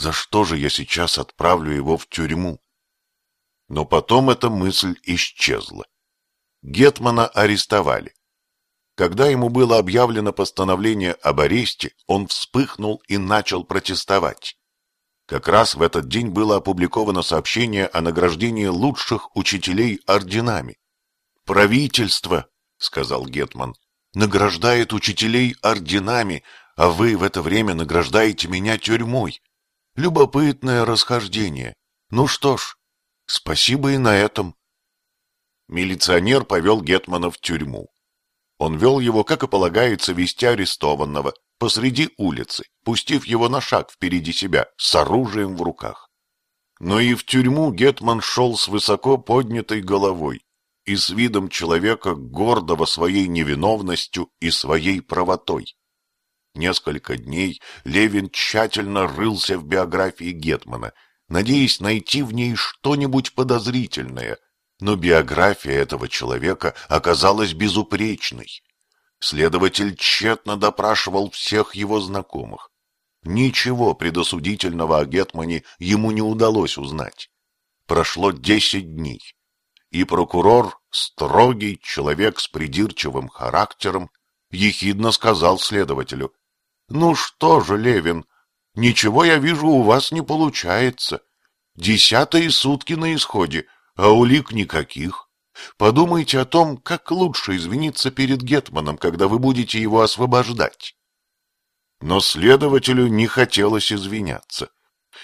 за что же я сейчас отправлю его в тюрьму? Но потом эта мысль исчезла. Гетмана арестовали. Когда ему было объявлено постановление об аресте, он вспыхнул и начал протестовать. Как раз в этот день было опубликовано сообщение о награждении лучших учителей орденами. «Правительство», — сказал Гетман, — «награждает учителей орденами, а вы в это время награждаете меня тюрьмой. Любопытное расхождение. Ну что ж, спасибо и на этом». Милиционер повел Гетмана в тюрьму. Он вел его, как и полагается, вести арестованного, посреди улицы, пустив его на шаг впереди себя, с оружием в руках. Но и в тюрьму Гетман шел с высоко поднятой головой и с видом человека, гордого своей невиновностью и своей правотой. Несколько дней Левин тщательно рылся в биографии Гетмана, надеясь найти в ней что-нибудь подозрительное, но биография этого человека оказалась безупречной. Следователь тщетно допрашивал всех его знакомых. Ничего предосудительного о Гетмане ему не удалось узнать. Прошло десять дней, и прокурор, строгий человек с придирчивым характером, ехидно сказал следователю, «Ну что же, Левин, ничего, я вижу, у вас не получается. Десятые сутки на исходе, а улик никаких. Подумайте о том, как лучше извиниться перед Гетманом, когда вы будете его освобождать. Но следователю не хотелось извиняться.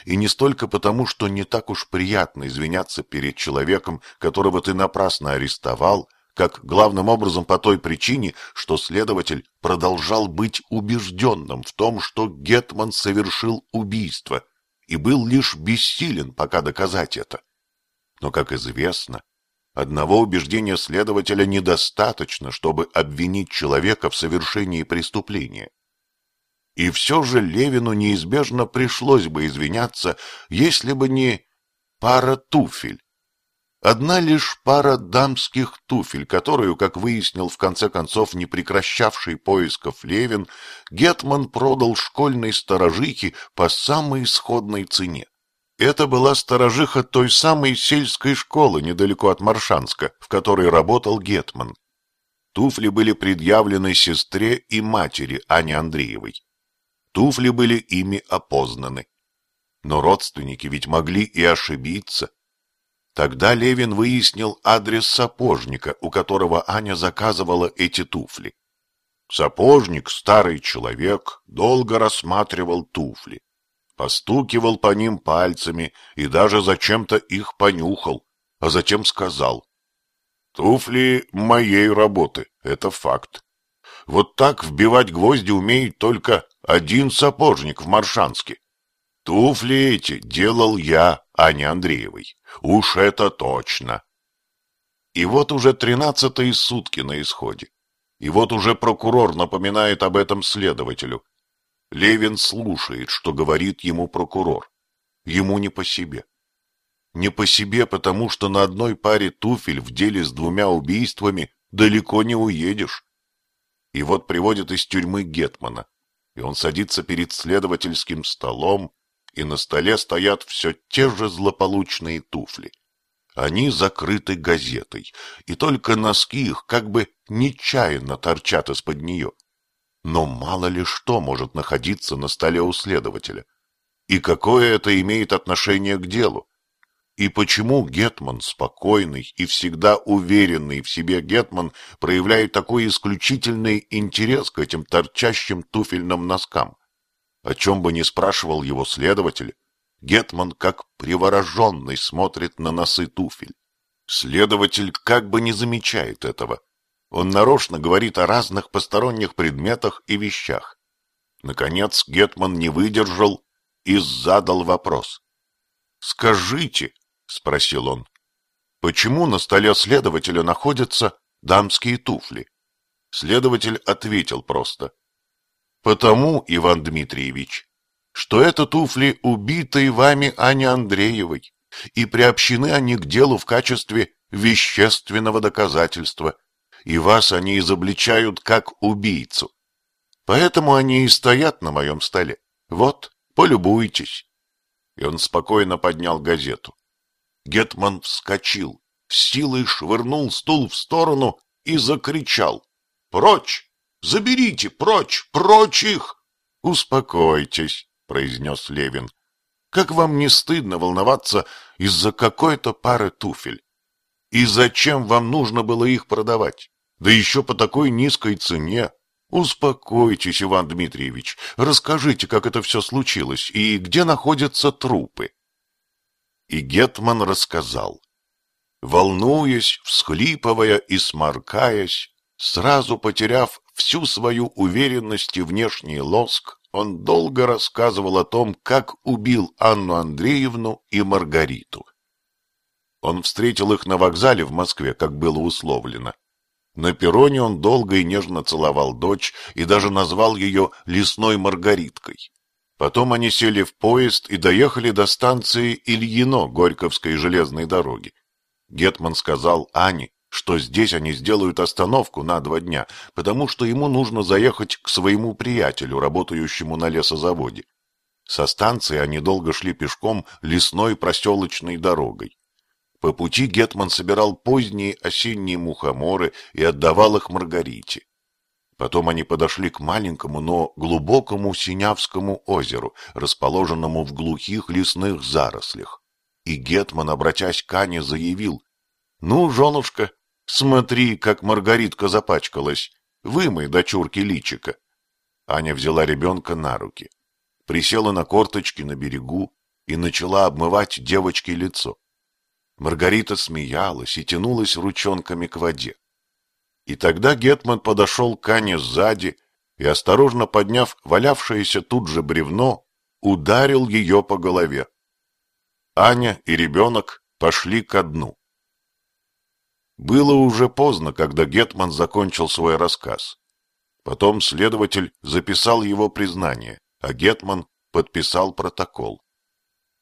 И не столько потому, что не так уж приятно извиняться перед человеком, которого ты напрасно арестовал, как главным образом по той причине, что следователь продолжал быть убежденным в том, что Гетман совершил убийство и был лишь бессилен пока доказать это. Но, как известно, Одного убеждения следователя недостаточно, чтобы обвинить человека в совершении преступления. И все же Левину неизбежно пришлось бы извиняться, если бы не пара туфель. Одна лишь пара дамских туфель, которую, как выяснил в конце концов не прекращавший поисков Левин, Гетман продал школьной сторожихе по самой исходной цене. Это была сторожиха той самой сельской школы недалеко от Маршанска, в которой работал Гетман. Туфли были предъявлены сестре и матери Ане Андреевой. Туфли были ими опознаны. Но родственники ведь могли и ошибиться. Тогда Левин выяснил адрес сапожника, у которого Аня заказывала эти туфли. Сапожник, старый человек, долго рассматривал туфли постукивал по ним пальцами и даже зачем-то их понюхал, а затем сказал. «Туфли моей работы, это факт. Вот так вбивать гвозди умеет только один сапожник в Маршанске. Туфли эти делал я, а не Андреевой. Уж это точно!» И вот уже тринадцатые сутки на исходе. И вот уже прокурор напоминает об этом следователю, Левин слушает, что говорит ему прокурор. Ему не по себе. Не по себе, потому что на одной паре туфель в деле с двумя убийствами далеко не уедешь. И вот приводят из тюрьмы Гетмана, и он садится перед следовательским столом, и на столе стоят все те же злополучные туфли. Они закрыты газетой, и только носки их как бы нечаянно торчат из-под нее. Но мало ли что может находиться на столе у следователя. И какое это имеет отношение к делу? И почему Гетман, спокойный и всегда уверенный в себе Гетман, проявляет такой исключительный интерес к этим торчащим туфельным носкам? О чем бы ни спрашивал его следователь, Гетман как привороженный смотрит на носы туфель. Следователь как бы не замечает этого, он нарочно говорит о разных посторонних предметах и вещах. Наконец Гетман не выдержал и задал вопрос. «Скажите», — спросил он, — «почему на столе следователя находятся дамские туфли?» Следователь ответил просто. «Потому, Иван Дмитриевич, что это туфли убитой вами Ани Андреевой, и приобщены они к делу в качестве вещественного доказательства» и вас они изобличают как убийцу. Поэтому они и стоят на моем столе. Вот, полюбуйтесь. и он спокойно поднял газету. Гетман вскочил, с силой швырнул стул в сторону и закричал. «Прочь! Заберите! Прочь! Прочь их!» «Успокойтесь», — произнес Левин. «Как вам не стыдно волноваться из-за какой-то пары туфель? И зачем вам нужно было их продавать? Да еще по такой низкой цене. Успокойтесь, Иван Дмитриевич, расскажите, как это все случилось и где находятся трупы. И Гетман рассказал. Волнуясь, всхлипывая и сморкаясь, сразу потеряв всю свою уверенность и внешний лоск, он долго рассказывал о том, как убил Анну Андреевну и Маргариту. Он встретил их на вокзале в Москве, как было условлено. На перроне он долго и нежно целовал дочь и даже назвал ее «лесной Маргариткой». Потом они сели в поезд и доехали до станции Ильино Горьковской железной дороги. Гетман сказал Ане, что здесь они сделают остановку на два дня, потому что ему нужно заехать к своему приятелю, работающему на лесозаводе. Со станции они долго шли пешком лесной проселочной дорогой. По пути Гетман собирал поздние осенние мухоморы и отдавал их Маргарите. Потом они подошли к маленькому, но глубокому Синявскому озеру, расположенному в глухих лесных зарослях. И Гетман, обратясь к Ане, заявил, «Ну, женушка, смотри, как Маргаритка запачкалась, вымой дочурки личика». Аня взяла ребенка на руки, присела на корточки на берегу и начала обмывать девочке лицо. Маргарита смеялась и тянулась ручонками к воде. И тогда Гетман подошел к Ане сзади и, осторожно подняв валявшееся тут же бревно, ударил ее по голове. Аня и ребенок пошли ко дну. Было уже поздно, когда Гетман закончил свой рассказ. Потом следователь записал его признание, а Гетман подписал протокол.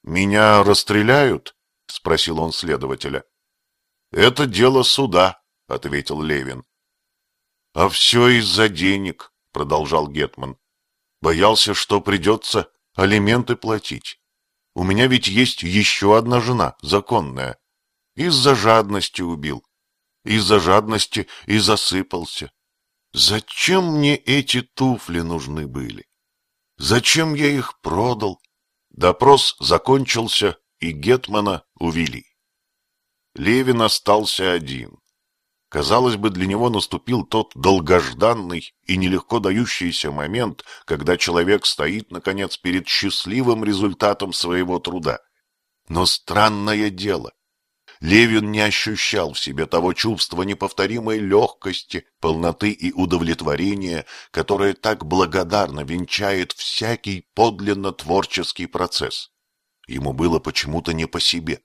«Меня расстреляют?» — спросил он следователя. — Это дело суда, — ответил Левин. — А все из-за денег, — продолжал Гетман. Боялся, что придется алименты платить. У меня ведь есть еще одна жена, законная. Из-за жадности убил. Из-за жадности и засыпался. Зачем мне эти туфли нужны были? Зачем я их продал? Допрос закончился, и Гетмана увели. Левин остался один. Казалось бы, для него наступил тот долгожданный и нелегко дающийся момент, когда человек стоит, наконец, перед счастливым результатом своего труда. Но странное дело. Левин не ощущал в себе того чувства неповторимой легкости, полноты и удовлетворения, которое так благодарно венчает всякий подлинно творческий процесс. Ему было почему-то не по себе.